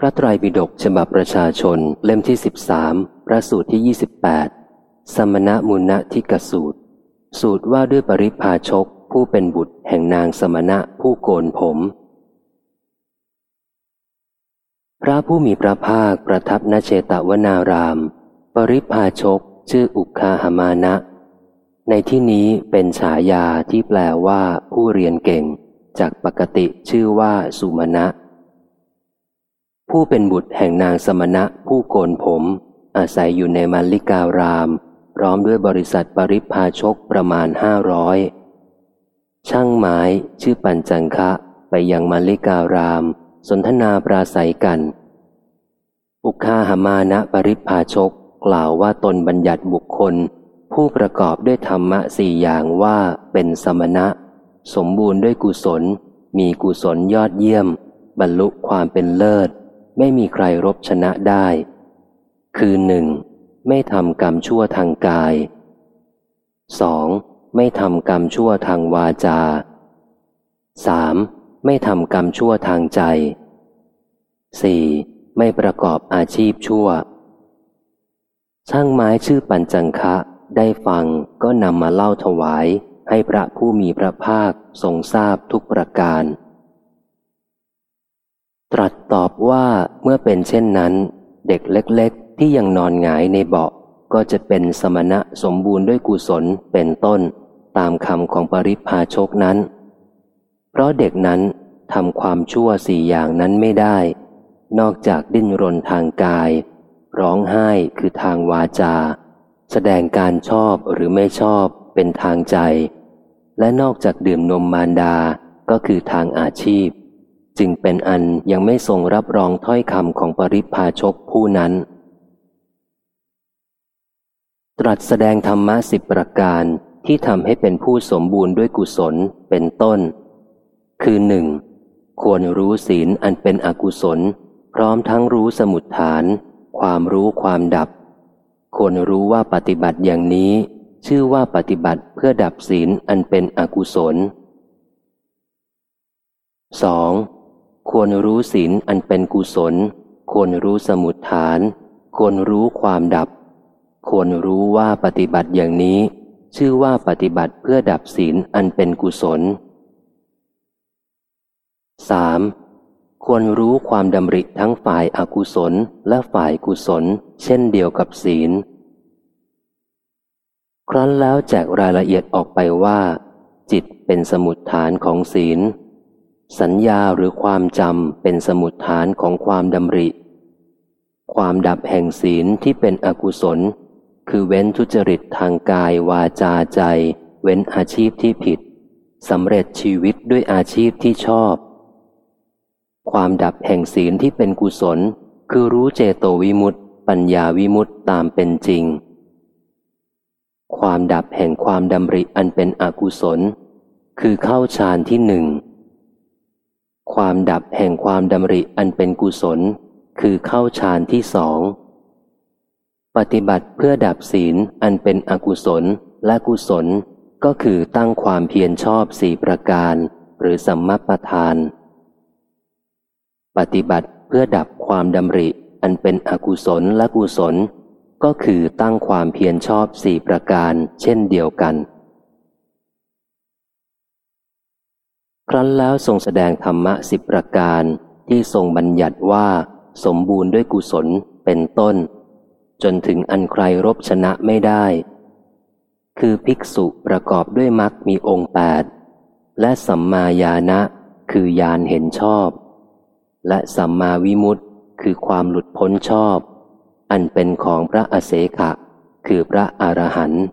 พระไตรปิฎกฉบับประชาชนเล่มที่สิบสามพระสูตรที่ยี่สิบแปดสมณมุณทิกสูตร สูตรว่าด้วยปริพาชกผู้เป็นบุตรแห่งนางสมณะผู้โกนผม พระผู้มีพระภาคประทับณเชตวนาราม ปริพาชกชื่ออุคาหามานะ ในที่นี้เป็นฉายาที่แปลว่าผู้เรียนเก่ง จากปกติชื่อว่าสุมาณะ ผู้เป็นบุตรแห่งนางสมณะผู้โกนผม อาศัยอยู่ในมัลลิการาม พร้อมด้วยบริษัทปริพาชกประมาณห้าร้อยช่างไม้ชื่อปัญจังคะไปยังมัลลิการาม สนทนาปราศัยกัน อุคาหมานะปริพาชกกล่าวว่าตนบัญญัติบุคคล ผู้ประกอบด้วยธรรมะสี่อย่างว่าเป็นสมณะ สมบูรณ์ด้วยกุศล มีกุศลยอดเยี่ยม บรรลุความเป็นเลิศ ไม่มีใครรบชนะได้ คือหนึ่งไม่ทำกรรมชั่วทางกาย 2. ไม่ทำกรรมชั่วทางวาจา 3. ไม่ทำกรรมชั่วทางใจ 4. ไม่ประกอบอาชีพชั่ว ช่างไม้ชื่อปัญจังคะได้ฟังก็นำมาเล่าถวายให้พระผู้มีพระภาคทรงทราบทุกประการ ตรัสตอบว่าเมื่อเป็นเช่นนั้น เด็กเล็กๆ ที่ยังนอนหงายในเบาะก็จะเป็นสมณะสมบูรณ์ด้วยกุศลเป็นต้น ตามคำของปริพาชกนั้น เพราะเด็กนั้นทำความชั่วสี่อย่างนั้นไม่ได้ นอกจากดิ้นรนทางกาย ร้องไห้คือทางวาจา แสดงการชอบหรือไม่ชอบเป็นทางใจ และนอกจากดื่มนมมารดาก็คือทางอาชีพ จึงเป็นอันยังไม่ทรงรับรองถ้อยคำของปริพาชกผู้นั้น ตรัสแสดงธรรมะสิบประการที่ทำให้เป็นผู้สมบูรณ์ด้วยกุศลเป็นต้น คือหนึ่งควรรู้ศีลอันเป็นอกุศล พร้อมทั้งรู้สมุดฐาน ความรู้ความดับ ควรรู้ว่าปฏิบัติอย่างนี้ ชื่อว่าปฏิบัติเพื่อดับศีลอันเป็นอกุศล 2. ควรรู้ศีลอันเป็นกุศล ควรรู้สมุดฐาน ควรรู้ความดับ ควรรู้ว่าปฏิบัติอย่างนี้ ชื่อว่าปฏิบัติเพื่อดับศีลอันเป็นกุศล 3. ควรรู้ความดำริทั้งฝ่ายอากุศลและฝ่ายกุศล เช่นเดียวกับศีล ครั้นแล้วแจกรายละเอียดออกไปว่า จิตเป็นสมุดฐานของศีล สัญญาหรือความจำเป็นสมุดฐานของความดำริ ความดับแห่งศีลที่เป็นอกุศล คือเว้นทุจริตทางกายวาจาใจ เว้นอาชีพที่ผิดสำเร็จชีวิตด้วยอาชีพที่ชอบ ความดับแห่งศีลที่เป็นกุศล คือรู้เจโตวิมุตติปัญญาวิมุตติตามเป็นจริง ความดับแห่งความดำริอันเป็นอกุศล คือเข้าฌานที่หนึ่ง ความดับแห่งความดำริอันเป็นกุศล คือเข้าฌานที่สอง ปฏิบัติเพื่อดับศีลอันเป็นอกุศลและกุศล ก็คือตั้งความเพียรชอบสี่ประการ หรือสัมมาประธาน ปฏิบัติเพื่อดับความดำริอันเป็นอกุศลและกุศล ก็คือตั้งความเพียรชอบสี่ประการ เช่นเดียวกัน ครั้นแล้วทรงแสดงธรรมะสิบประการที่ทรงบัญญัติว่า สมบูรณ์ด้วยกุศลเป็นต้น จนถึงอันใครรบชนะไม่ได้ คือภิกษุประกอบด้วยมรรคมีองค์แปดและสัมมาญาณะคือยานเห็นชอบ และสัมมาวิมุตติคือความหลุดพ้นชอบ อันเป็นของพระอเสขะ คือพระอรหันต์